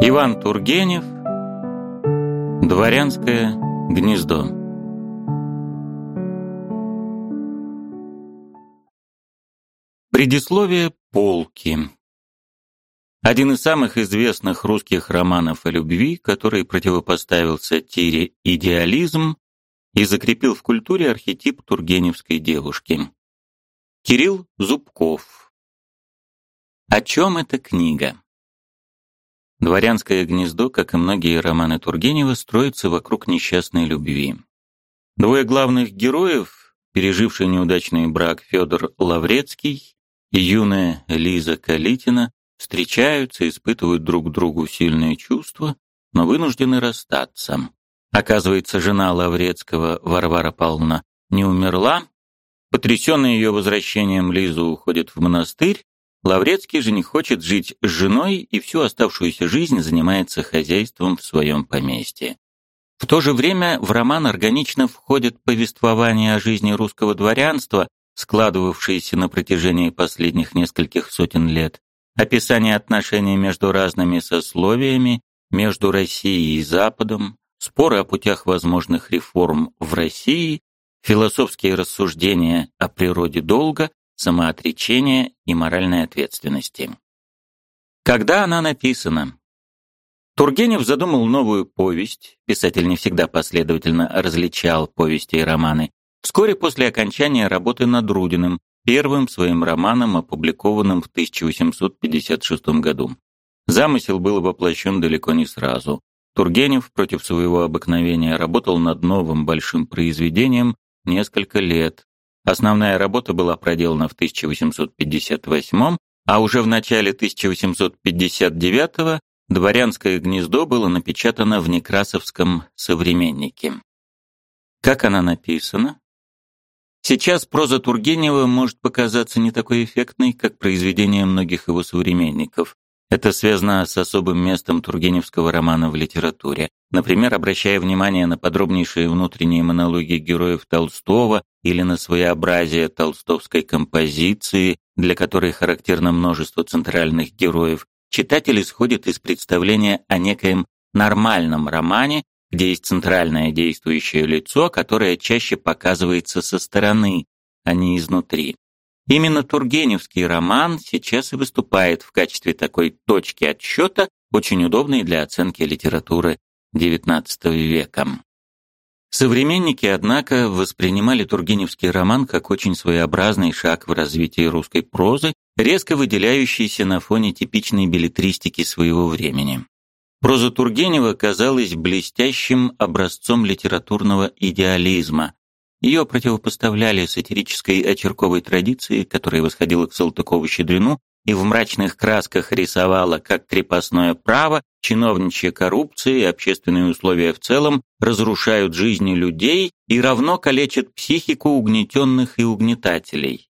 Иван Тургенев Дворянское гнездо Предисловие полки Один из самых известных русских романов о любви, который противопоставил сатире идеализм и закрепил в культуре архетип тургеневской девушки. Кирилл Зубков О чем эта книга? Дворянское гнездо, как и многие романы Тургенева, строится вокруг несчастной любви. Двое главных героев, переживший неудачный брак Федор Лаврецкий и юная Лиза Калитина, встречаются, испытывают друг другу сильные чувства, но вынуждены расстаться. Оказывается, жена Лаврецкого, Варвара Павловна, не умерла. Потрясенная ее возвращением, Лиза уходит в монастырь, Лаврецкий же не хочет жить с женой и всю оставшуюся жизнь занимается хозяйством в своем поместье. В то же время в роман органично входит повествование о жизни русского дворянства, складывавшееся на протяжении последних нескольких сотен лет, описание отношений между разными сословиями, между Россией и Западом, споры о путях возможных реформ в России, философские рассуждения о природе долга, самоотречения и моральной ответственности. Когда она написана? Тургенев задумал новую повесть, писатель не всегда последовательно различал повести и романы, вскоре после окончания работы над Рудиным, первым своим романом, опубликованным в 1856 году. Замысел был воплощен далеко не сразу. Тургенев против своего обыкновения работал над новым большим произведением несколько лет, Основная работа была проделана в 1858, а уже в начале 1859 «Дворянское гнездо» было напечатано в Некрасовском «Современнике». Как она написана? Сейчас проза Тургенева может показаться не такой эффектной, как произведения многих его современников. Это связано с особым местом тургеневского романа в литературе. Например, обращая внимание на подробнейшие внутренние монологи героев Толстого или на своеобразие толстовской композиции, для которой характерно множество центральных героев, читатель исходит из представления о некоем нормальном романе, где есть центральное действующее лицо, которое чаще показывается со стороны, а не изнутри. Именно Тургеневский роман сейчас и выступает в качестве такой точки отсчета, очень удобной для оценки литературы XIX века. Современники, однако, воспринимали Тургеневский роман как очень своеобразный шаг в развитии русской прозы, резко выделяющийся на фоне типичной билетристики своего времени. Проза Тургенева казалась блестящим образцом литературного идеализма, ее противопоставляли сатирической очерковой традиции, которая восходила к Салтыкову-Щедрину и в мрачных красках рисовала, как крепостное право, чиновничья коррупция и общественные условия в целом разрушают жизни людей и равно калечат психику угнетенных и угнетателей.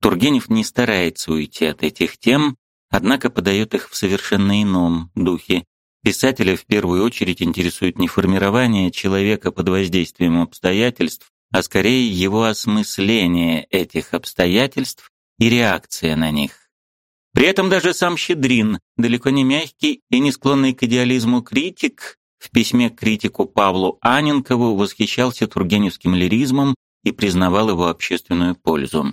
Тургенев не старается уйти от этих тем, однако подает их в совершенно ином духе. Писателя в первую очередь интересует не формирование человека под воздействием обстоятельств, а скорее его осмысление этих обстоятельств и реакция на них. При этом даже сам Щедрин, далеко не мягкий и не склонный к идеализму критик, в письме к критику Павлу Аненкову восхищался тургеневским лиризмом и признавал его общественную пользу.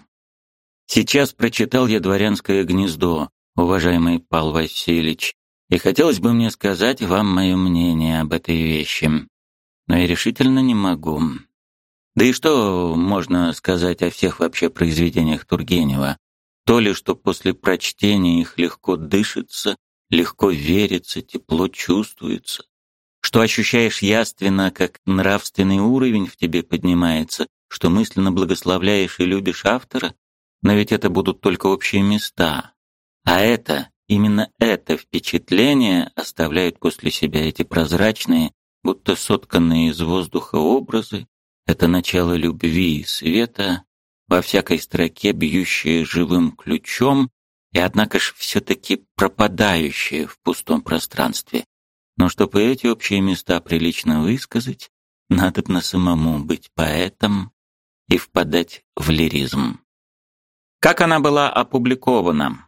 Сейчас прочитал я «Дворянское гнездо», уважаемый Павел Васильевич, и хотелось бы мне сказать вам мое мнение об этой вещи, но я решительно не могу. Да и что можно сказать о всех вообще произведениях Тургенева? То ли, что после прочтения их легко дышится, легко верится, тепло чувствуется, что ощущаешь яственно, как нравственный уровень в тебе поднимается, что мысленно благословляешь и любишь автора, но ведь это будут только общие места. А это, именно это впечатление оставляют после себя эти прозрачные, будто сотканные из воздуха образы, это начало любви и света, во всякой строке бьющее живым ключом и, однако ж, все-таки пропадающее в пустом пространстве. Но чтобы эти общие места прилично высказать, надо на самому быть поэтом и впадать в лиризм. Как она была опубликована?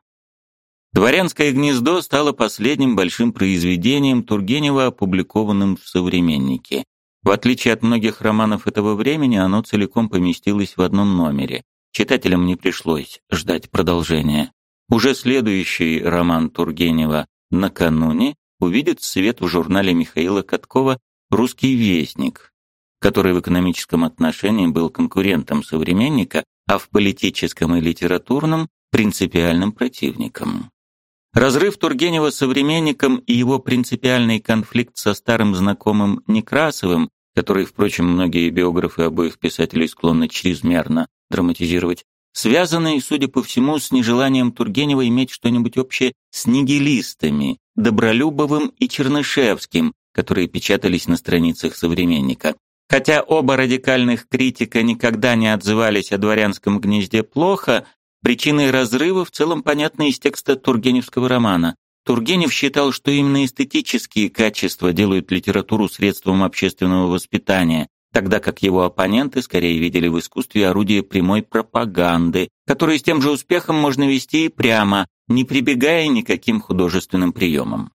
«Дворянское гнездо» стало последним большим произведением Тургенева, опубликованным в «Современнике». В отличие от многих романов этого времени, оно целиком поместилось в одном номере. Читателям не пришлось ждать продолжения. Уже следующий роман Тургенева «Накануне» увидит свет в журнале Михаила Каткова «Русский вестник», который в экономическом отношении был конкурентом современника, а в политическом и литературном – принципиальным противником. Разрыв Тургенева с современником и его принципиальный конфликт со старым знакомым Некрасовым, который, впрочем, многие биографы обоих писателей склонны чрезмерно драматизировать, связаны, судя по всему, с нежеланием Тургенева иметь что-нибудь общее с нигилистами, Добролюбовым и Чернышевским, которые печатались на страницах современника. Хотя оба радикальных критика никогда не отзывались о дворянском гнезде плохо, Причиной разрыва в целом понятны из текста Тургеневского романа. Тургенев считал, что именно эстетические качества делают литературу средством общественного воспитания, тогда как его оппоненты скорее видели в искусстве орудие прямой пропаганды, которое с тем же успехом можно вести и прямо, не прибегая никаким художественным приемам.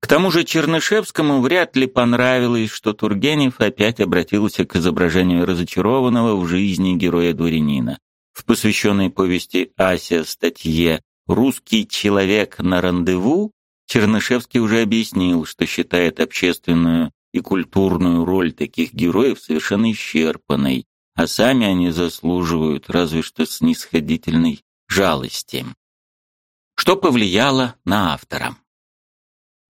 К тому же Чернышевскому вряд ли понравилось, что Тургенев опять обратился к изображению разочарованного в жизни героя-дворянина. В посвященной повести Ася статье «Русский человек на рандеву» Чернышевский уже объяснил, что считает общественную и культурную роль таких героев совершенно исчерпанной, а сами они заслуживают разве что снисходительной жалости. Что повлияло на автора?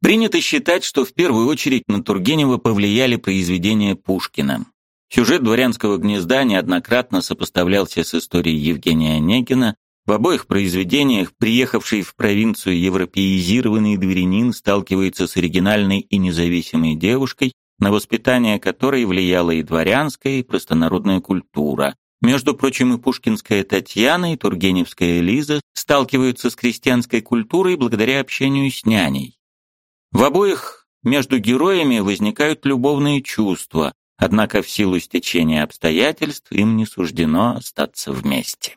Принято считать, что в первую очередь на Тургенева повлияли произведения Пушкина. Сюжет «Дворянского гнезда» неоднократно сопоставлялся с историей Евгения Онегина. В обоих произведениях приехавший в провинцию европеизированный дворянин сталкивается с оригинальной и независимой девушкой, на воспитание которой влияла и дворянская, и простонародная культура. Между прочим, и пушкинская Татьяна, и тургеневская Лиза сталкиваются с крестьянской культурой благодаря общению с няней. В обоих между героями возникают любовные чувства, Однако в силу стечения обстоятельств им не суждено остаться вместе.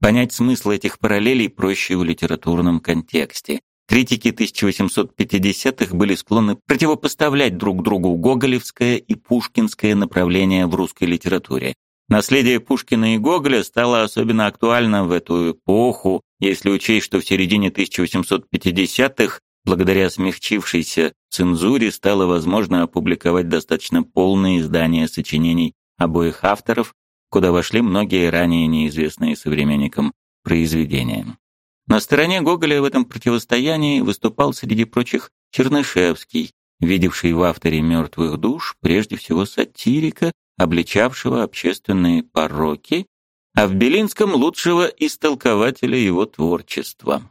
Понять смысл этих параллелей проще в литературном контексте. Критики 1850-х были склонны противопоставлять друг другу гоголевское и пушкинское направление в русской литературе. Наследие Пушкина и Гоголя стало особенно актуально в эту эпоху, если учесть, что в середине 1850-х Благодаря смягчившейся цензуре стало возможно опубликовать достаточно полные издания сочинений обоих авторов, куда вошли многие ранее неизвестные современникам произведения. На стороне Гоголя в этом противостоянии выступал среди прочих Чернышевский, видевший в авторе «Мертвых душ» прежде всего сатирика, обличавшего общественные пороки, а в Белинском лучшего истолкователя его творчества.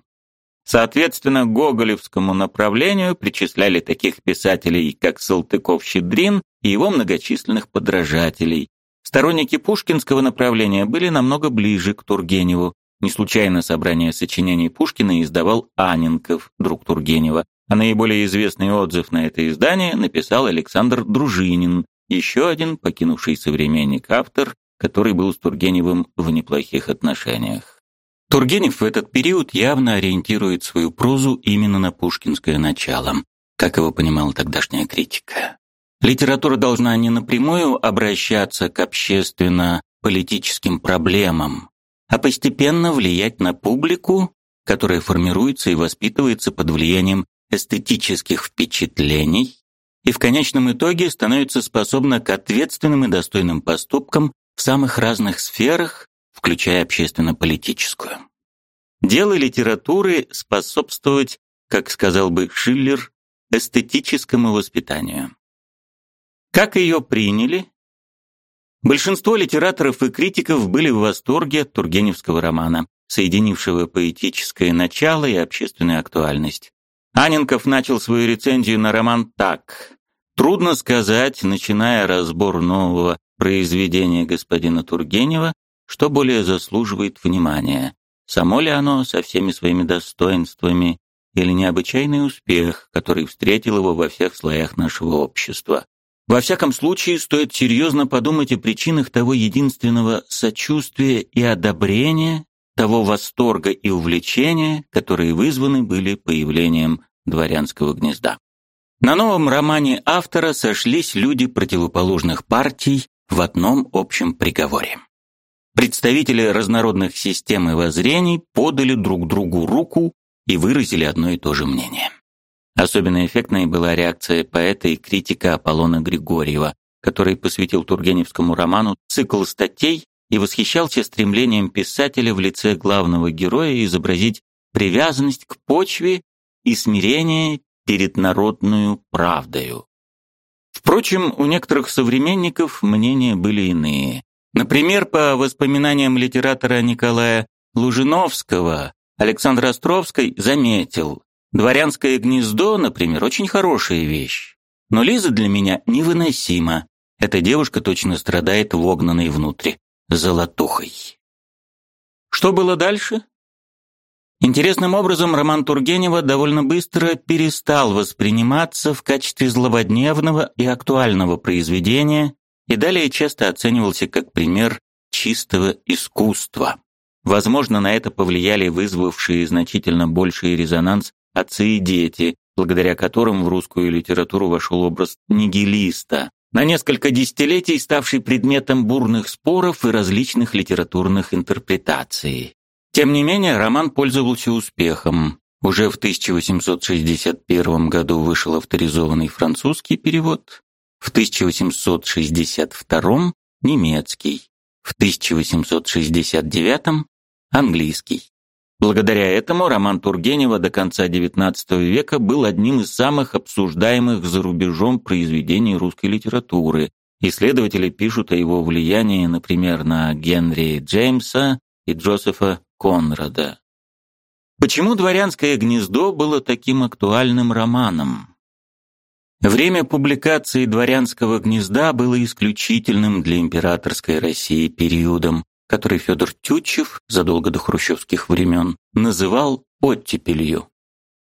Соответственно, гоголевскому направлению причисляли таких писателей, как Салтыков-Щедрин и его многочисленных подражателей. Сторонники пушкинского направления были намного ближе к Тургеневу. Не случайно собрание сочинений Пушкина издавал Аненков, друг Тургенева, а наиболее известный отзыв на это издание написал Александр Дружинин, еще один покинувший современник автор, который был с Тургеневым в неплохих отношениях. Тургенев в этот период явно ориентирует свою прозу именно на пушкинское начало, как его понимала тогдашняя критика. Литература должна не напрямую обращаться к общественно-политическим проблемам, а постепенно влиять на публику, которая формируется и воспитывается под влиянием эстетических впечатлений и в конечном итоге становится способна к ответственным и достойным поступкам в самых разных сферах, включая общественно-политическую. Дело литературы способствовать, как сказал бы Шиллер, эстетическому воспитанию. Как ее приняли? Большинство литераторов и критиков были в восторге от Тургеневского романа, соединившего поэтическое начало и общественную актуальность. Аненков начал свою рецензию на роман так. Трудно сказать, начиная разбор нового произведения господина Тургенева, что более заслуживает внимания. Само ли оно со всеми своими достоинствами или необычайный успех, который встретил его во всех слоях нашего общества? Во всяком случае, стоит серьезно подумать о причинах того единственного сочувствия и одобрения, того восторга и увлечения, которые вызваны были появлением дворянского гнезда. На новом романе автора сошлись люди противоположных партий в одном общем приговоре. Представители разнородных систем и воззрений подали друг другу руку и выразили одно и то же мнение. Особенно эффектной была реакция поэта и критика Аполлона Григорьева, который посвятил Тургеневскому роману цикл статей и восхищался стремлением писателя в лице главного героя изобразить привязанность к почве и смирение перед народную правдою. Впрочем, у некоторых современников мнения были иные. Например, по воспоминаниям литератора Николая Лужиновского, Александр Островский заметил, «Дворянское гнездо, например, очень хорошая вещь, но Лиза для меня невыносима. Эта девушка точно страдает вогнанной внутри, золотухой». Что было дальше? Интересным образом роман Тургенева довольно быстро перестал восприниматься в качестве злободневного и актуального произведения и далее часто оценивался как пример чистого искусства. Возможно, на это повлияли вызвавшие значительно больший резонанс отцы и дети, благодаря которым в русскую литературу вошел образ нигилиста, на несколько десятилетий ставший предметом бурных споров и различных литературных интерпретаций. Тем не менее, роман пользовался успехом. Уже в 1861 году вышел авторизованный французский перевод, в 1862 немецкий, в 1869 английский. Благодаря этому роман Тургенева до конца XIX века был одним из самых обсуждаемых за рубежом произведений русской литературы. Исследователи пишут о его влиянии, например, на Генри Джеймса и Джозефа Конрада. Почему «Дворянское гнездо» было таким актуальным романом? Время публикации «Дворянского гнезда» было исключительным для императорской России периодом, который Федор Тютчев, задолго до хрущевских времен, называл «оттепелью».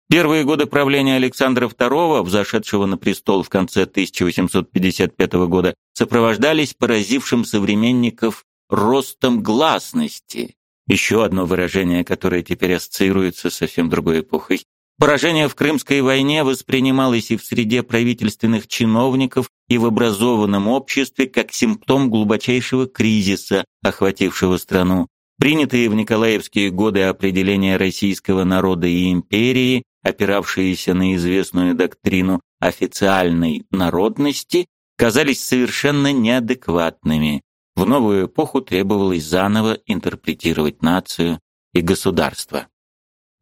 Первые годы правления Александра II, взошедшего на престол в конце 1855 года, сопровождались поразившим современников ростом гласности, еще одно выражение, которое теперь ассоциируется с совсем другой эпохой. Поражение в Крымской войне воспринималось и в среде правительственных чиновников, и в образованном обществе как симптом глубочайшего кризиса, охватившего страну. Принятые в Николаевские годы определения российского народа и империи, опиравшиеся на известную доктрину официальной народности, казались совершенно неадекватными. В новую эпоху требовалось заново интерпретировать нацию и государство.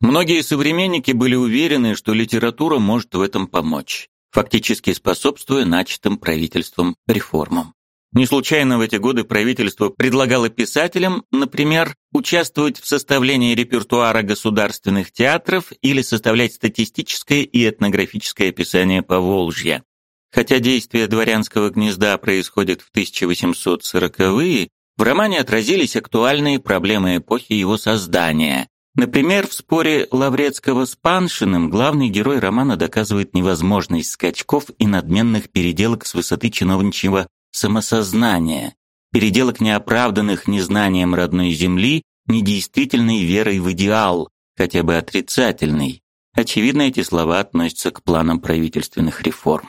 Многие современники были уверены, что литература может в этом помочь, фактически способствуя начатым правительством реформам. Не случайно в эти годы правительство предлагало писателям, например, участвовать в составлении репертуара государственных театров или составлять статистическое и этнографическое описание Поволжья. Хотя действие дворянского гнезда происходит в 1840-е, в романе отразились актуальные проблемы эпохи его создания. Например, в споре Лаврецкого с Паншиным главный герой романа доказывает невозможность скачков и надменных переделок с высоты чиновничьего самосознания, переделок неоправданных незнанием родной земли, недействительной верой в идеал, хотя бы отрицательный. Очевидно, эти слова относятся к планам правительственных реформ.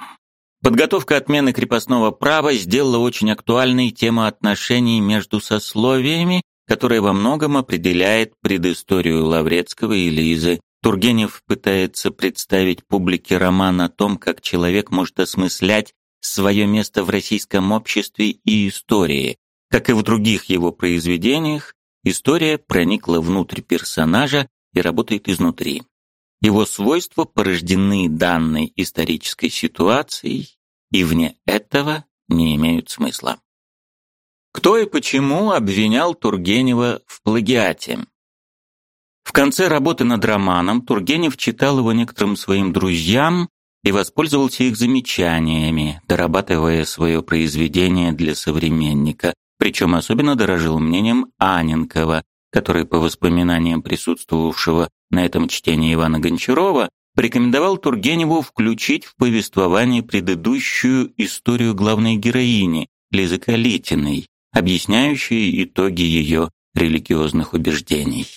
Подготовка отмены крепостного права сделала очень актуальной тему отношений между сословиями, которая во многом определяет предысторию Лаврецкого и Лизы. Тургенев пытается представить публике роман о том, как человек может осмыслять свое место в российском обществе и истории. Как и в других его произведениях, история проникла внутрь персонажа и работает изнутри. Его свойства порождены данной исторической ситуацией и вне этого не имеют смысла. Кто и почему обвинял Тургенева в плагиате? В конце работы над романом Тургенев читал его некоторым своим друзьям и воспользовался их замечаниями, дорабатывая свое произведение для современника, причем особенно дорожил мнением Аненкова, который, по воспоминаниям присутствовавшего на этом чтении Ивана Гончарова, порекомендовал Тургеневу включить в повествование предыдущую историю главной героини, Лизы Калитиной, объясняющую итоги ее религиозных убеждений.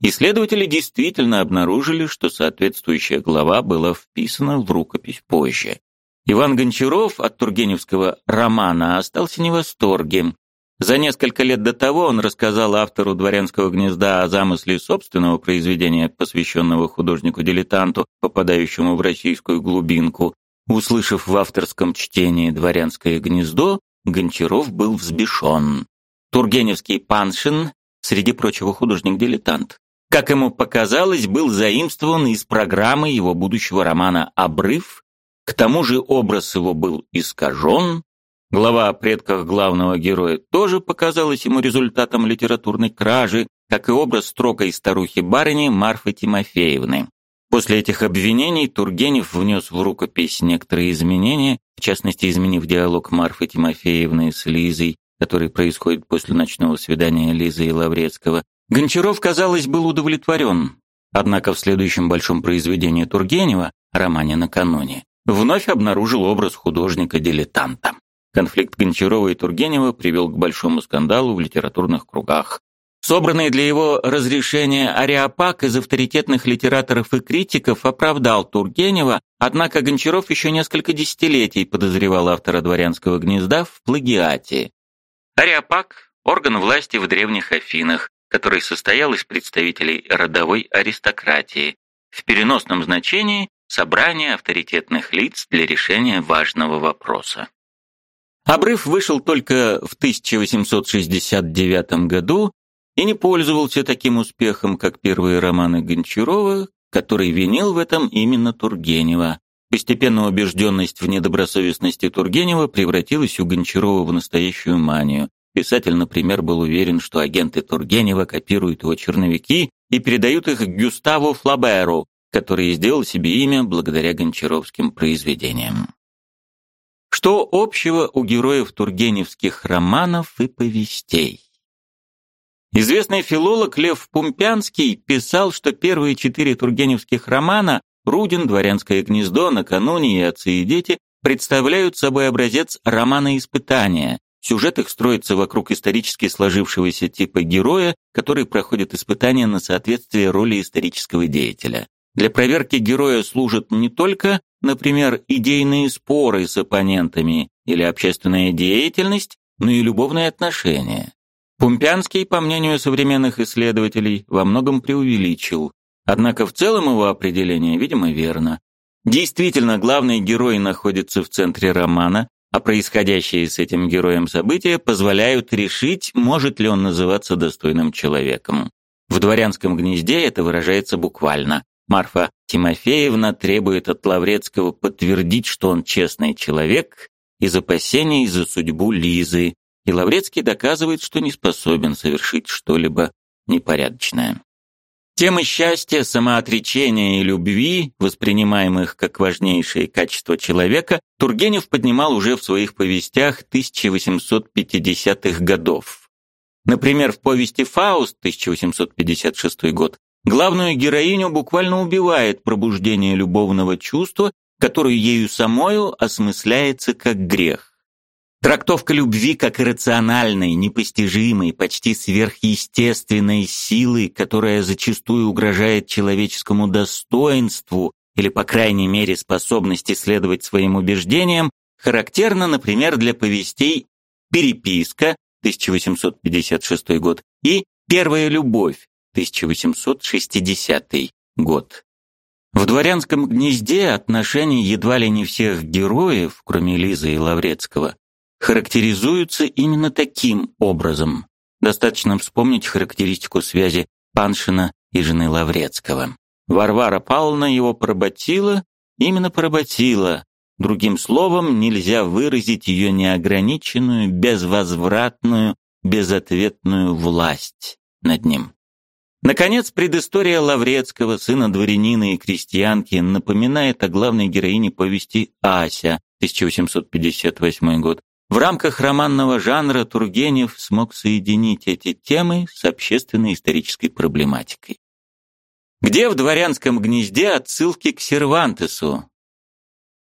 Исследователи действительно обнаружили, что соответствующая глава была вписана в рукопись позже. Иван Гончаров от Тургеневского романа остался не в восторге. За несколько лет до того он рассказал автору «Дворянского гнезда» о замысле собственного произведения, посвященного художнику-дилетанту, попадающему в российскую глубинку. Услышав в авторском чтении «Дворянское гнездо», Гончаров был взбешен. Тургеневский Паншин, среди прочего художник-дилетант, как ему показалось, был заимствован из программы его будущего романа «Обрыв», к тому же образ его был искажен, глава о предках главного героя тоже показалась ему результатом литературной кражи, как и образ строгой старухи-барыни Марфы Тимофеевны. После этих обвинений Тургенев внес в рукопись некоторые изменения, в частности, изменив диалог Марфы Тимофеевны с Лизой, который происходит после ночного свидания Лизы и Лаврецкого, Гончаров, казалось, был удовлетворен. Однако в следующем большом произведении Тургенева, романе «Накануне», вновь обнаружил образ художника-дилетанта. Конфликт Гончарова и Тургенева привел к большому скандалу в литературных кругах. Собранный для его разрешения ареопаг из авторитетных литераторов и критиков оправдал Тургенева, однако Гончаров еще несколько десятилетий подозревал автора «Дворянского гнезда» в плагиате. Ареопаг – орган власти в древних Афинах, который состоял из представителей родовой аристократии, в переносном значении собрание авторитетных лиц для решения важного вопроса. Обрыв вышел только в 1869 году и не пользовался таким успехом, как первые романы Гончарова, который винил в этом именно Тургенева. Постепенно убежденность в недобросовестности Тургенева превратилась у Гончарова в настоящую манию. Писатель, например, был уверен, что агенты Тургенева копируют его черновики и передают их Гюставу Флаберу, который сделал себе имя благодаря гончаровским произведениям. Что общего у героев тургеневских романов и повестей? Известный филолог Лев Пумпянский писал, что первые четыре тургеневских романа «Рудин», «Дворянское гнездо», «Накануне» и «Отцы и дети» представляют собой образец романа испытания, Сюжет их строится вокруг исторически сложившегося типа героя, который проходит испытания на соответствие роли исторического деятеля. Для проверки героя служат не только, например, идейные споры с оппонентами или общественная деятельность, но и любовные отношения. Пумпянский, по мнению современных исследователей, во многом преувеличил. Однако в целом его определение, видимо, верно. Действительно, главный герой находится в центре романа, а происходящие с этим героем события позволяют решить, может ли он называться достойным человеком. В дворянском гнезде это выражается буквально. Марфа Тимофеевна требует от Лаврецкого подтвердить, что он честный человек, из опасений за судьбу Лизы, и Лаврецкий доказывает, что не способен совершить что-либо непорядочное. Темы счастья, самоотречения и любви, воспринимаемых как важнейшие качества человека, Тургенев поднимал уже в своих повестях 1850-х годов. Например, в повести «Фауст» 1856 год главную героиню буквально убивает пробуждение любовного чувства, которое ею самою осмысляется как грех. Трактовка любви как иррациональной, непостижимой, почти сверхъестественной силы, которая зачастую угрожает человеческому достоинству или, по крайней мере, способности следовать своим убеждениям, характерна, например, для повестей «Переписка» 1856 год и «Первая любовь» 1860 год. В дворянском гнезде отношения едва ли не всех героев, кроме Лизы и Лаврецкого, характеризуются именно таким образом. Достаточно вспомнить характеристику связи Паншина и жены Лаврецкого. Варвара Павловна его поработила, именно поработила. Другим словом, нельзя выразить ее неограниченную, безвозвратную, безответную власть над ним. Наконец, предыстория Лаврецкого, сына дворянина и крестьянки, напоминает о главной героине повести «Ася», 1858 год, в рамках романного жанра Тургенев смог соединить эти темы с общественно-исторической проблематикой. Где в дворянском гнезде отсылки к Сервантесу?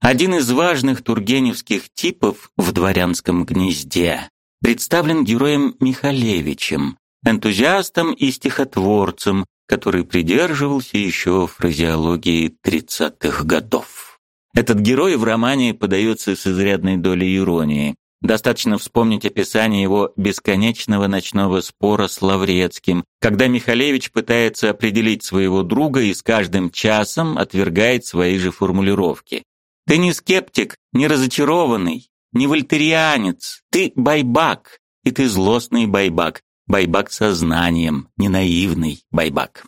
Один из важных тургеневских типов в дворянском гнезде представлен героем Михалевичем, энтузиастом и стихотворцем, который придерживался еще фразеологии 30-х годов. Этот герой в романе подается с изрядной долей иронии. Достаточно вспомнить описание его бесконечного ночного спора с Лаврецким, когда Михалевич пытается определить своего друга и с каждым часом отвергает свои же формулировки. «Ты не скептик, не разочарованный, не вольтерианец, ты байбак, и ты злостный байбак, байбак со знанием, не наивный байбак».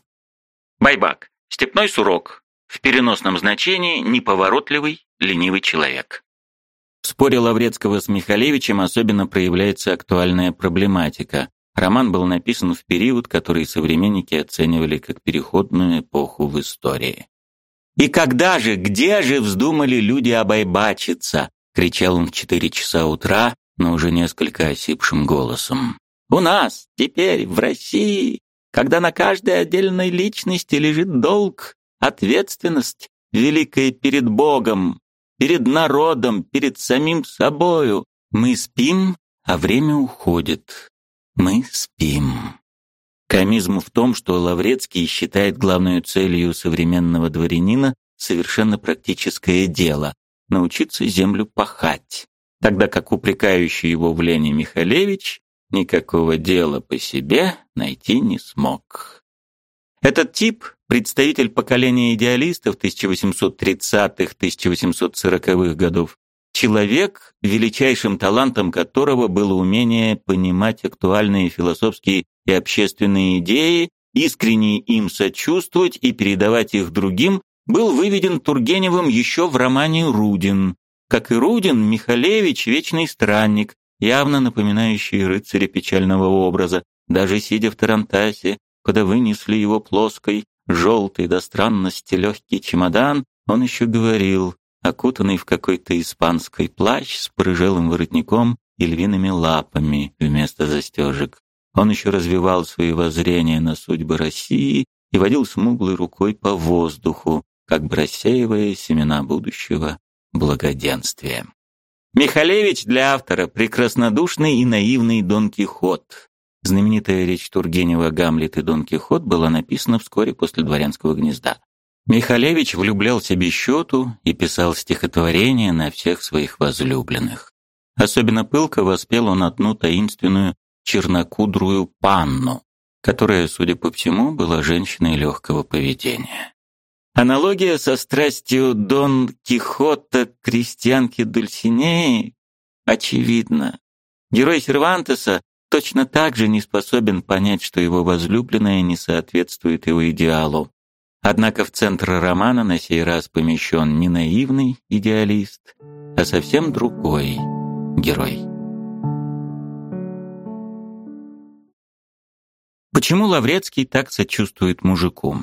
Байбак – степной сурок, в переносном значении неповоротливый, ленивый человек. В споре Лаврецкого с Михалевичем особенно проявляется актуальная проблематика. Роман был написан в период, который современники оценивали как переходную эпоху в истории. «И когда же, где же вздумали люди обайбачиться?» — кричал он в четыре часа утра, но уже несколько осипшим голосом. «У нас, теперь, в России, когда на каждой отдельной личности лежит долг, ответственность, великая перед Богом, перед народом, перед самим собою. Мы спим, а время уходит. Мы спим. Комизм в том, что Лаврецкий считает главной целью современного дворянина совершенно практическое дело – научиться землю пахать, тогда как упрекающий его в лени Михалевич никакого дела по себе найти не смог. Этот тип представитель поколения идеалистов 1830-1840-х годов, человек, величайшим талантом которого было умение понимать актуальные философские и общественные идеи, искренне им сочувствовать и передавать их другим, был выведен Тургеневым еще в романе «Рудин». Как и Рудин, Михалевич – вечный странник, явно напоминающий рыцаря печального образа, даже сидя в Тарантасе, когда вынесли его плоской, желтый до странности легкий чемодан, он еще говорил, окутанный в какой-то испанский плащ с порыжелым воротником и львиными лапами вместо застежек. Он еще развивал свои воззрения на судьбы России и водил смуглой рукой по воздуху, как бы рассеивая семена будущего благоденствия. Михалевич для автора прекраснодушный и наивный Дон Кихот, Знаменитая речь Тургенева «Гамлет и Дон Кихот» была написана вскоре после «Дворянского гнезда». Михалевич влюблялся без счету и писал стихотворения на всех своих возлюбленных. Особенно пылко воспел он одну таинственную чернокудрую панну, которая, судя по всему, была женщиной легкого поведения. Аналогия со страстью Дон Кихота к крестьянке Дульсинеи очевидна. Герой Сервантеса точно так же не способен понять, что его возлюбленная не соответствует его идеалу. Однако в центр романа на сей раз помещен не наивный идеалист, а совсем другой герой. Почему Лаврецкий так сочувствует мужику?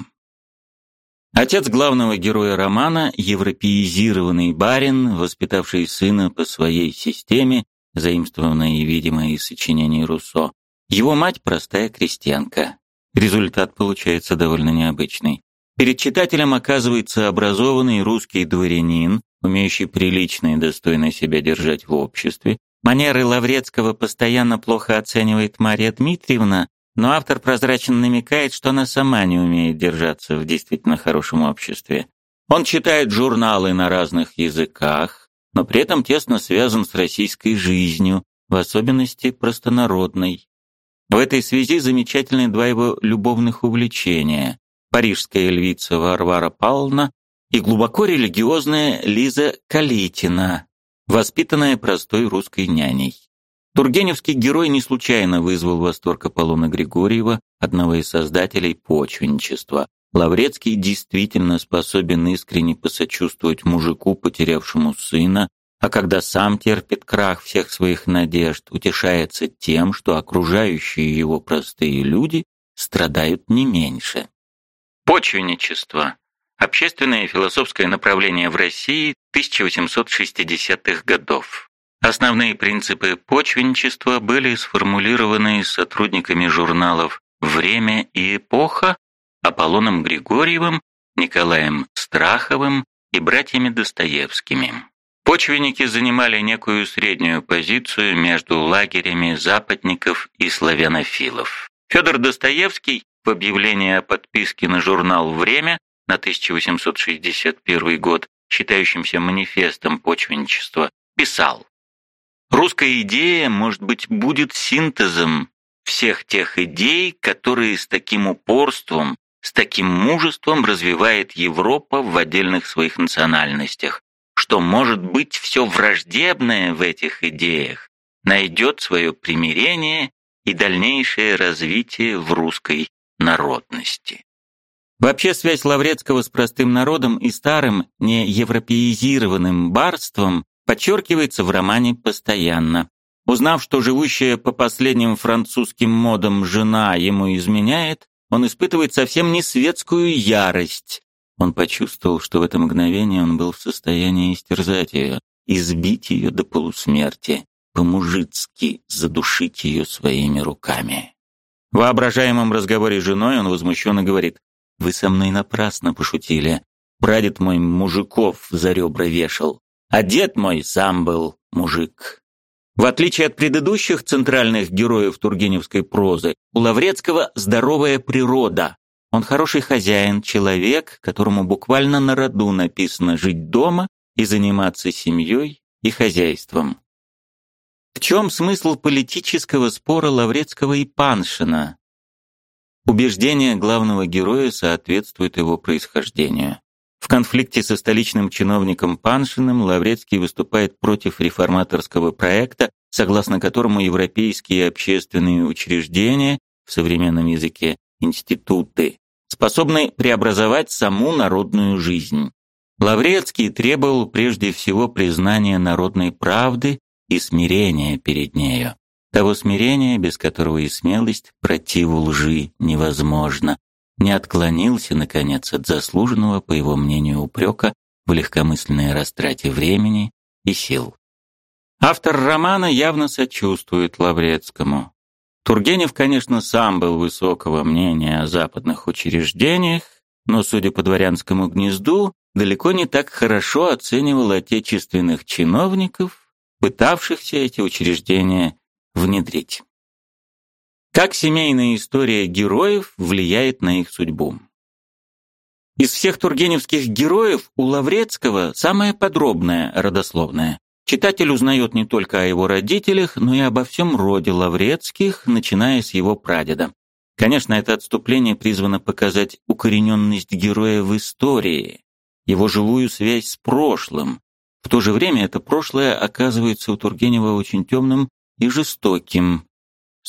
Отец главного героя романа – европеизированный барин, воспитавший сына по своей системе заимствованное, видимо, из сочинений Руссо. Его мать – простая крестьянка. Результат получается довольно необычный. Перед читателем оказывается образованный русский дворянин, умеющий прилично и достойно себя держать в обществе. Манеры Лаврецкого постоянно плохо оценивает Мария Дмитриевна, но автор прозрачно намекает, что она сама не умеет держаться в действительно хорошем обществе. Он читает журналы на разных языках, но при этом тесно связан с российской жизнью, в особенности простонародной. В этой связи замечательны два его любовных увлечения – парижская львица Варвара Павловна и глубоко религиозная Лиза Калитина, воспитанная простой русской няней. Тургеневский герой не случайно вызвал восторг Аполлона Григорьева, одного из создателей почвенничества. Лаврецкий действительно способен искренне посочувствовать мужику, потерявшему сына, а когда сам терпит крах всех своих надежд, утешается тем, что окружающие его простые люди страдают не меньше. Почвенничество. Общественное и философское направление в России 1860-х годов. Основные принципы почвенничества были сформулированы сотрудниками журналов «Время и эпоха» Аполлоном Григорьевым, Николаем Страховым и братьями Достоевскими. Почвенники занимали некую среднюю позицию между лагерями западников и славянофилов. Федор Достоевский в объявлении о подписке на журнал «Время» на 1861 год, считающимся манифестом почвенничества, писал «Русская идея, может быть, будет синтезом всех тех идей, которые с таким упорством, с таким мужеством развивает Европа в отдельных своих национальностях, что, может быть, все враждебное в этих идеях найдет свое примирение и дальнейшее развитие в русской народности. Вообще связь Лаврецкого с простым народом и старым, не европеизированным барством подчеркивается в романе постоянно. Узнав, что живущая по последним французским модам жена ему изменяет, он испытывает совсем не светскую ярость. Он почувствовал, что в это мгновение он был в состоянии истерзать ее, избить ее до полусмерти, по-мужицки задушить ее своими руками. В воображаемом разговоре с женой он возмущенно говорит, «Вы со мной напрасно пошутили. Прадед мой мужиков за ребра вешал, а дед мой сам был мужик». В отличие от предыдущих центральных героев тургеневской прозы, у Лаврецкого здоровая природа. Он хороший хозяин, человек, которому буквально на роду написано жить дома и заниматься семьей и хозяйством. В чем смысл политического спора Лаврецкого и Паншина? Убеждения главного героя соответствуют его происхождению. В конфликте со столичным чиновником Паншиным Лаврецкий выступает против реформаторского проекта, согласно которому европейские общественные учреждения, в современном языке институты, способны преобразовать саму народную жизнь. Лаврецкий требовал прежде всего признания народной правды и смирения перед нею. Того смирения, без которого и смелость противу лжи невозможно, не отклонился, наконец, от заслуженного, по его мнению, упрека в легкомысленной растрате времени и сил. Автор романа явно сочувствует Лаврецкому. Тургенев, конечно, сам был высокого мнения о западных учреждениях, но, судя по дворянскому гнезду, далеко не так хорошо оценивал отечественных чиновников, пытавшихся эти учреждения внедрить. Как семейная история героев влияет на их судьбу? Из всех тургеневских героев у Лаврецкого самая подробная родословная. Читатель узнает не только о его родителях, но и обо всем роде Лаврецких, начиная с его прадеда. Конечно, это отступление призвано показать укорененность героя в истории, его живую связь с прошлым. В то же время это прошлое оказывается у Тургенева очень темным и жестоким.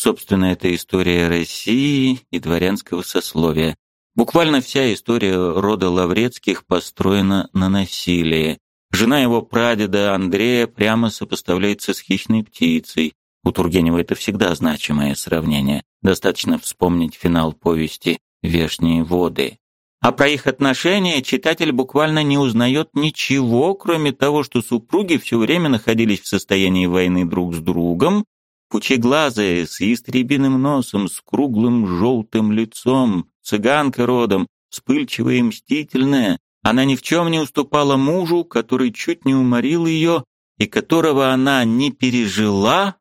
Собственно, это история России и дворянского сословия. Буквально вся история рода Лаврецких построена на насилии. Жена его прадеда Андрея прямо сопоставляется с хищной птицей. У Тургенева это всегда значимое сравнение. Достаточно вспомнить финал повести «Вешние воды». А про их отношения читатель буквально не узнает ничего, кроме того, что супруги все время находились в состоянии войны друг с другом, пучеглазая, с ястребиным носом, с круглым желтым лицом, цыганка родом, вспыльчивая и мстительная, она ни в чем не уступала мужу, который чуть не уморил ее и которого она не пережила,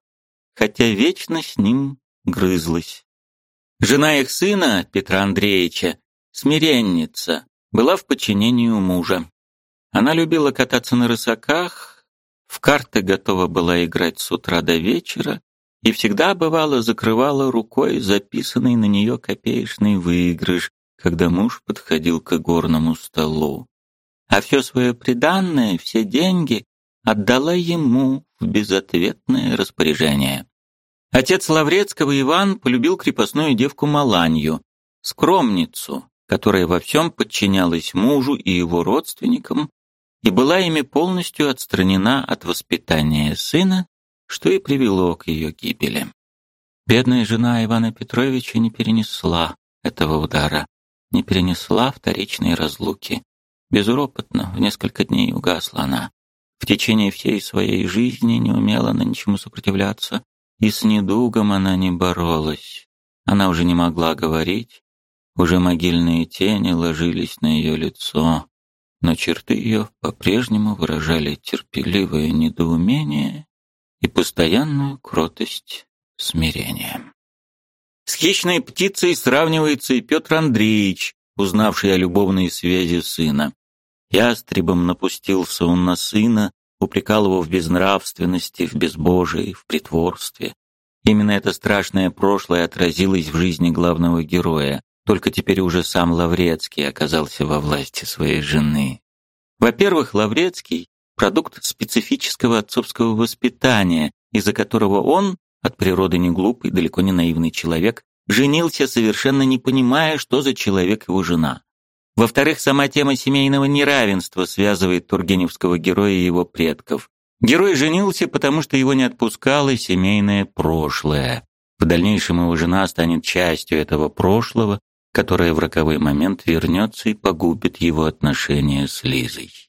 хотя вечно с ним грызлась. Жена их сына, Петра Андреевича, смиренница, была в подчинении у мужа. Она любила кататься на рысаках, в карты готова была играть с утра до вечера и всегда, бывало, закрывала рукой записанный на нее копеечный выигрыш, когда муж подходил к горному столу. А все свое приданное, все деньги отдала ему в безответное распоряжение. Отец Лаврецкого Иван полюбил крепостную девку Маланью, скромницу, которая во всем подчинялась мужу и его родственникам и была ими полностью отстранена от воспитания сына, что и привело к ее гибели. Бедная жена Ивана Петровича не перенесла этого удара не перенесла вторичной разлуки. Безропотно, в несколько дней угасла она. В течение всей своей жизни не умела она ничему сопротивляться, и с недугом она не боролась. Она уже не могла говорить, уже могильные тени ложились на ее лицо, но черты ее по-прежнему выражали терпеливое недоумение и постоянную кротость смирения. С хищной птицей сравнивается и Петр Андреевич, узнавший о любовной связи сына. Ястребом напустился он на сына, упрекал его в безнравственности, в безбожии, в притворстве. Именно это страшное прошлое отразилось в жизни главного героя, только теперь уже сам Лаврецкий оказался во власти своей жены. Во-первых, Лаврецкий – продукт специфического отцовского воспитания, из-за которого он, от природы не глупый, далеко не наивный человек, женился, совершенно не понимая, что за человек его жена. Во-вторых, сама тема семейного неравенства связывает Тургеневского героя и его предков. Герой женился, потому что его не отпускало семейное прошлое. В дальнейшем его жена станет частью этого прошлого, которое в роковой момент вернется и погубит его отношения с Лизой.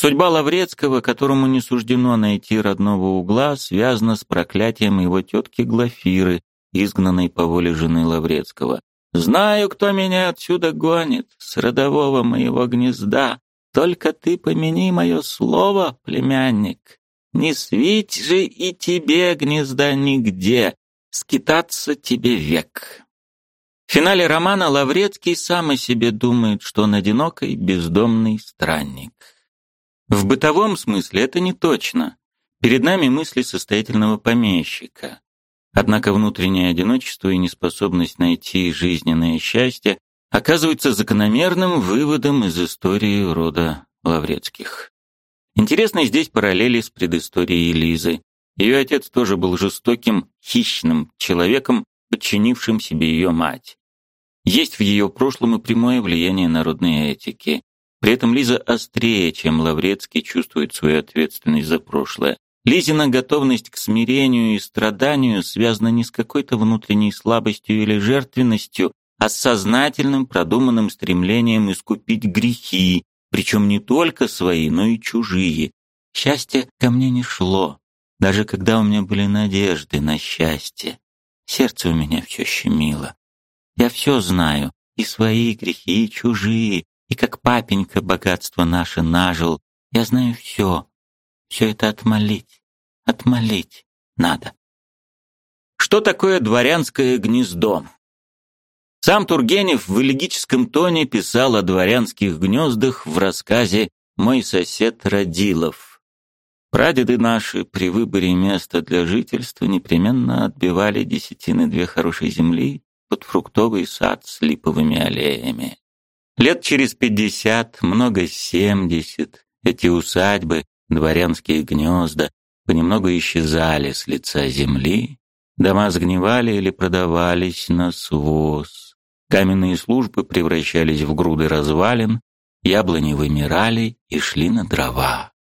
Судьба Лаврецкого, которому не суждено найти родного угла, связана с проклятием его тетки Глафиры, изгнанной по воле жены Лаврецкого. «Знаю, кто меня отсюда гонит, с родового моего гнезда. Только ты помяни мое слово, племянник. Не свить же и тебе гнезда нигде, скитаться тебе век». В финале романа Лаврецкий сам о себе думает, что он одинокий, бездомный странник. В бытовом смысле это не точно. Перед нами мысли состоятельного помещика. Однако внутреннее одиночество и неспособность найти жизненное счастье оказываются закономерным выводом из истории рода Лаврецких. Интересны здесь параллели с предысторией Лизы. Ее отец тоже был жестоким, хищным человеком, подчинившим себе ее мать. Есть в ее прошлом и прямое влияние народной этики. При этом Лиза острее, чем Лаврецкий, чувствует свою ответственность за прошлое. Лизина готовность к смирению и страданию связана не с какой-то внутренней слабостью или жертвенностью, а с сознательным, продуманным стремлением искупить грехи, причем не только свои, но и чужие. Счастье ко мне не шло, даже когда у меня были надежды на счастье. Сердце у меня все щемило. Я все знаю, и свои грехи, и чужие, и как папенька богатство наше нажил. Я знаю все. Все это отмолить, отмолить надо. Что такое дворянское гнездо? Сам Тургенев в элегическом тоне писал о дворянских гнездах в рассказе «Мой сосед Радилов». Прадеды наши при выборе места для жительства непременно отбивали десятины две хорошей земли под фруктовый сад с липовыми аллеями. Лет через пятьдесят, много семьдесят, эти усадьбы, дворянские гнезда, понемногу исчезали с лица земли, дома сгнивали или продавались на своз. Каменные службы превращались в груды развалин, яблони вымирали и шли на дрова.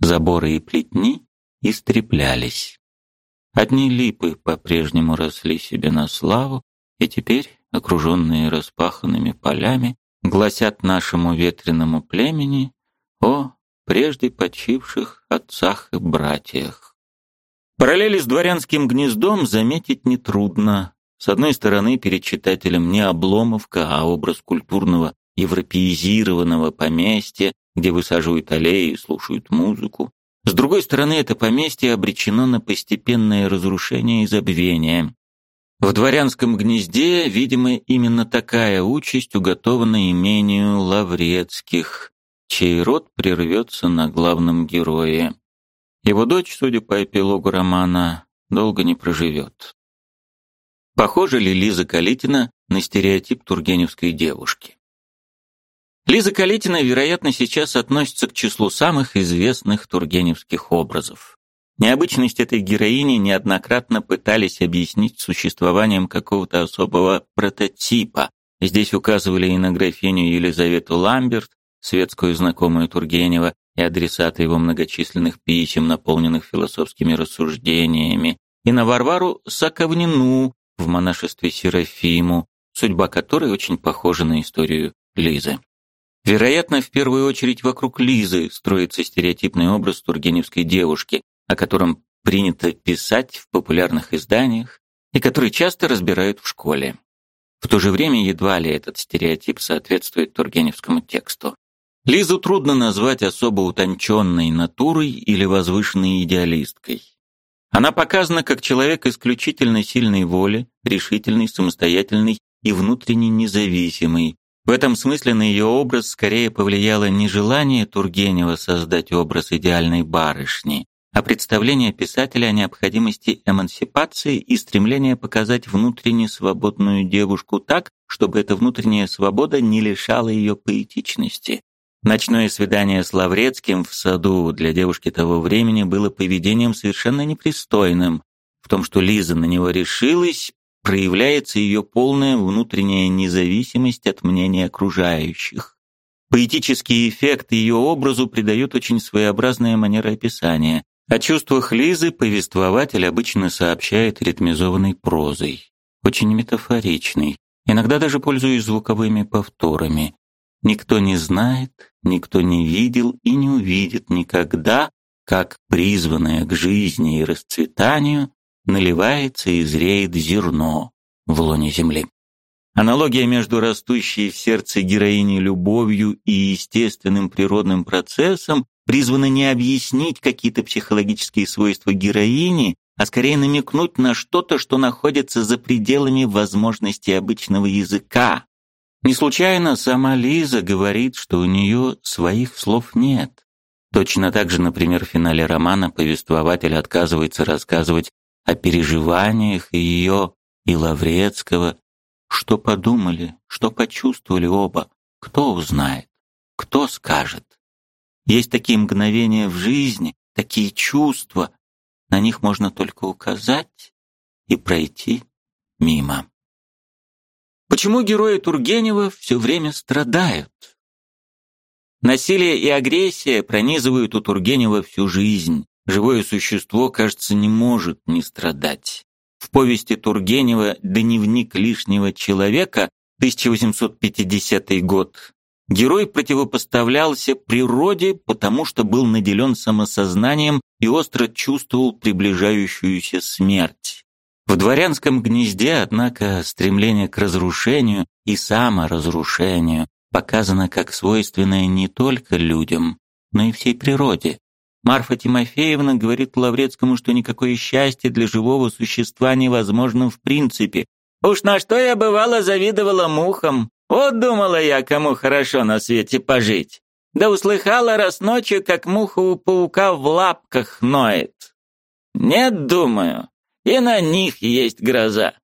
Заборы и плетни истреплялись. Одни липы по-прежнему росли себе на славу, и теперь, окруженные распаханными полями, гласят нашему ветреному племени о прежде почивших отцах и братьях. Параллели с дворянским гнездом заметить нетрудно. С одной стороны, перед читателем не обломовка, а образ культурного европеизированного поместья, где высаживают аллеи и слушают музыку. С другой стороны, это поместье обречено на постепенное разрушение и забвение. В дворянском гнезде, видимо, именно такая участь уготована имению Лаврецких, чей род прервется на главном герое. Его дочь, судя по эпилогу романа, долго не проживет. Похожа ли Лиза Калитина на стереотип тургеневской девушки? Лиза Калитина, вероятно, сейчас относится к числу самых известных тургеневских образов. Необычность этой героини неоднократно пытались объяснить существованием какого-то особого прототипа. Здесь указывали и на графиню Елизавету Ламберт, светскую знакомую Тургенева, и адресата его многочисленных писем, наполненных философскими рассуждениями, и на Варвару Соковнину в монашестве Серафиму, судьба которой очень похожа на историю Лизы. Вероятно, в первую очередь вокруг Лизы строится стереотипный образ тургеневской девушки, о котором принято писать в популярных изданиях и который часто разбирают в школе. В то же время едва ли этот стереотип соответствует Тургеневскому тексту. Лизу трудно назвать особо утонченной натурой или возвышенной идеалисткой. Она показана как человек исключительно сильной воли, решительный, самостоятельный и внутренне независимый. В этом смысле на ее образ скорее повлияло не желание Тургенева создать образ идеальной барышни, а представление писателя о необходимости эмансипации и стремление показать внутренне свободную девушку так, чтобы эта внутренняя свобода не лишала ее поэтичности. Ночное свидание с Лаврецким в саду для девушки того времени было поведением совершенно непристойным. В том, что Лиза на него решилась, проявляется ее полная внутренняя независимость от мнения окружающих. Поэтический эффект ее образу придает очень своеобразная манера описания. О чувствах Лизы повествователь обычно сообщает ритмизованной прозой, очень метафоричной, иногда даже пользуясь звуковыми повторами. Никто не знает, никто не видел и не увидит никогда, как призванное к жизни и расцветанию наливается и зреет зерно в лоне земли. Аналогия между растущей в сердце героини любовью и естественным природным процессом призвана не объяснить какие-то психологические свойства героини, а скорее намекнуть на что-то, что находится за пределами возможностей обычного языка. Не случайно сама Лиза говорит, что у нее своих слов нет. Точно так же, например, в финале романа повествователь отказывается рассказывать о переживаниях ее и Лаврецкого, что подумали, что почувствовали оба, кто узнает, кто скажет. Есть такие мгновения в жизни, такие чувства, на них можно только указать и пройти мимо. Почему герои Тургенева все время страдают? Насилие и агрессия пронизывают у Тургенева всю жизнь. Живое существо, кажется, не может не страдать. В повести Тургенева «Дневник лишнего человека» 1850 год Герой противопоставлялся природе, потому что был наделен самосознанием и остро чувствовал приближающуюся смерть. В дворянском гнезде, однако, стремление к разрушению и саморазрушению показано как свойственное не только людям, но и всей природе. Марфа Тимофеевна говорит Лаврецкому, что никакое счастье для живого существа невозможно в принципе. «Уж на что я бывало завидовала мухам, вот думала я, кому хорошо на свете пожить. Да услыхала раз ночью, как муха у паука в лапках ноет. Нет, думаю, и на них есть гроза.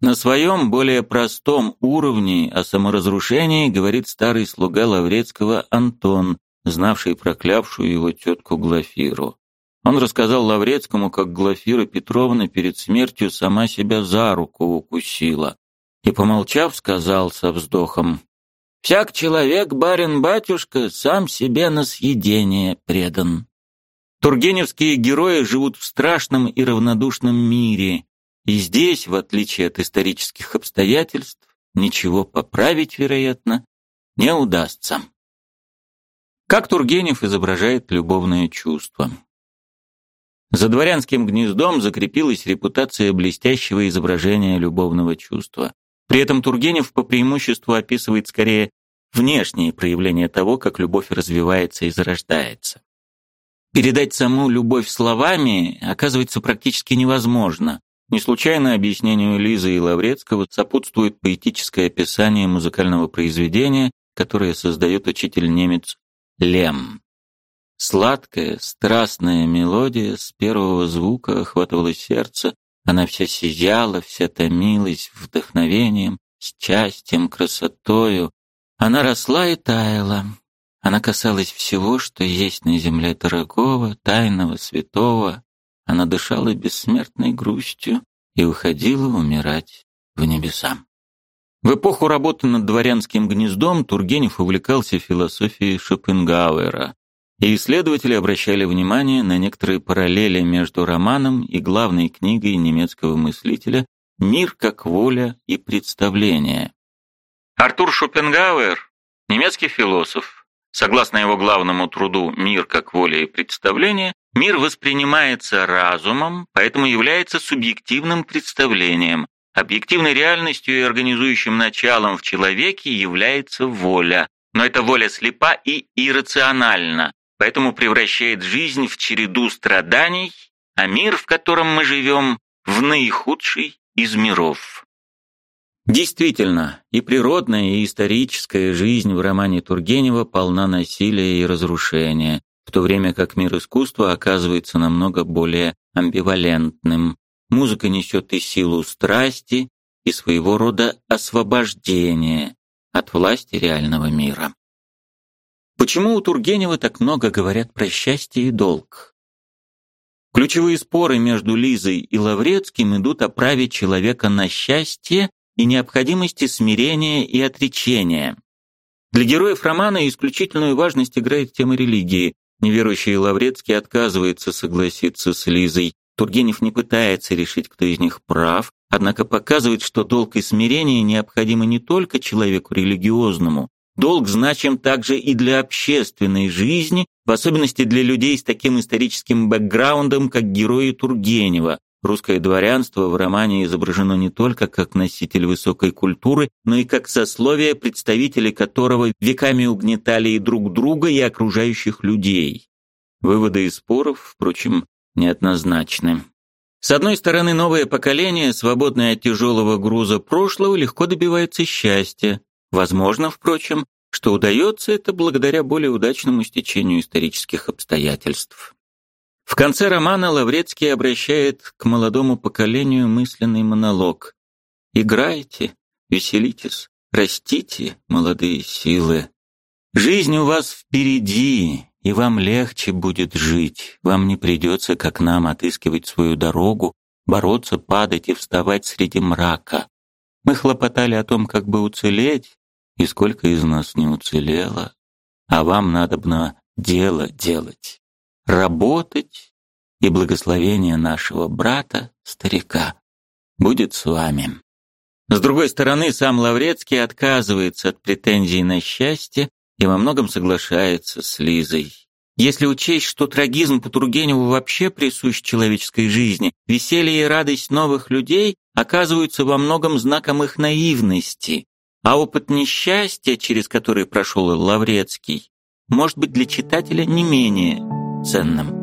На своем более простом уровне о саморазрушении говорит старый слуга Лаврецкого Антон, знавший проклявшую его тетку Глафиру. Он рассказал Лаврецкому, как Глафира Петровна перед смертью сама себя за руку укусила и, помолчав, сказал со вздохом, «Всяк человек, барин-батюшка, сам себе на съедение предан». Тургеневские герои живут в страшном и равнодушном мире, и здесь, в отличие от исторических обстоятельств, ничего поправить, вероятно, не удастся. Как Тургенев изображает любовное чувство? За дворянским гнездом закрепилась репутация блестящего изображения любовного чувства. При этом Тургенев по преимуществу описывает скорее внешние проявления того, как любовь развивается и зарождается. Передать саму любовь словами оказывается практически невозможно. Не случайно объяснению Лизы и Лаврецкого сопутствует поэтическое описание музыкального произведения, которое создает учитель-немец Лем. Сладкая, страстная мелодия с первого звука охватывала сердце, она вся сияла, вся томилась вдохновением, счастьем, красотою. Она росла и таяла. Она касалась всего, что есть на земле дорогого, тайного, святого. Она дышала бессмертной грустью и уходила умирать в небеса. В эпоху работы над дворянским гнездом Тургенев увлекался философией Шопенгауэра, и исследователи обращали внимание на некоторые параллели между романом и главной книгой немецкого мыслителя «Мир как воля и представление». Артур Шопенгауэр, немецкий философ, согласно его главному труду «Мир как воля и представление», мир воспринимается разумом, поэтому является субъективным представлением. Объективной реальностью и организующим началом в человеке является воля, но эта воля слепа и иррациональна, поэтому превращает жизнь в череду страданий а мир, в котором мы живем, в наихудший из миров. Действительно, и природная, и историческая жизнь в романе Тургенева полна насилия и разрушения, в то время как мир искусства оказывается намного более амбивалентным. Музыка несет и силу страсти, и своего рода освобождение от власти реального мира. Почему у Тургенева так много говорят про счастье и долг? Ключевые споры между Лизой и Лаврецким идут о праве человека на счастье и необходимости смирения и отречения. Для героев романа исключительную важность играет тема религии. Неверующий Лаврецкий отказывается согласиться с Лизой. Тургенев не пытается решить, кто из них прав, однако показывает, что долг и смирение необходимы не только человеку религиозному. Долг значим также и для общественной жизни, в особенности для людей с таким историческим бэкграундом, как герои Тургенева, Русское дворянство в романе изображено не только как носитель высокой культуры, но и как сословие, представители которого веками угнетали и друг друга, и окружающих людей. Выводы из споров, впрочем, неоднозначны. С одной стороны, новое поколение, свободное от тяжелого груза прошлого, легко добивается счастья. Возможно, впрочем, что удается это благодаря более удачному стечению исторических обстоятельств. В конце романа Лаврецкий обращает к молодому поколению мысленный монолог. «Играйте, веселитесь, растите, молодые силы. Жизнь у вас впереди, и вам легче будет жить. Вам не придется, как нам, отыскивать свою дорогу, бороться, падать и вставать среди мрака. Мы хлопотали о том, как бы уцелеть, и сколько из нас не уцелело. А вам надобно дело делать работать, и благословение нашего брата, старика, будет с вами. С другой стороны, сам Лаврецкий отказывается от претензий на счастье и во многом соглашается с Лизой. Если учесть, что трагизм по Тургеневу вообще присущ человеческой жизни, веселье и радость новых людей оказываются во многом знаком их наивности, а опыт несчастья, через который прошел Лаврецкий, может быть для читателя не менее ценным.